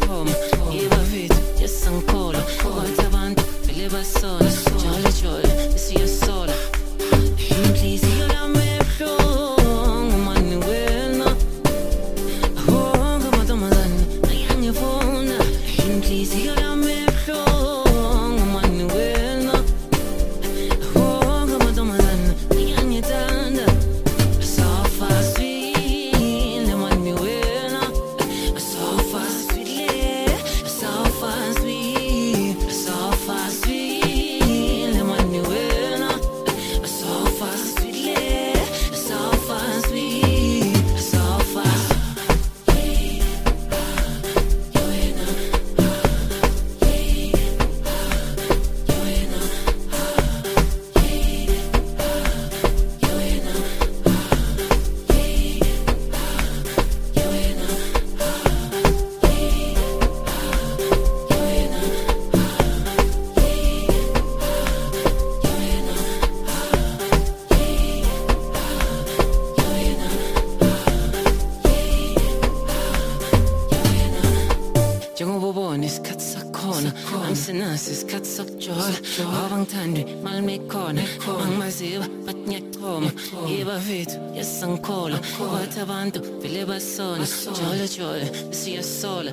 bathi ngiyachoma ngibavithu yesangiphola kwathi abantu vele basona jolo angisenaso isikhathi sokujola awangithandi malimikhona angimaziwa bathi ngiyachoma ngibavithu yesangiphola kwathi abantu vele basona jolo jolo siyasola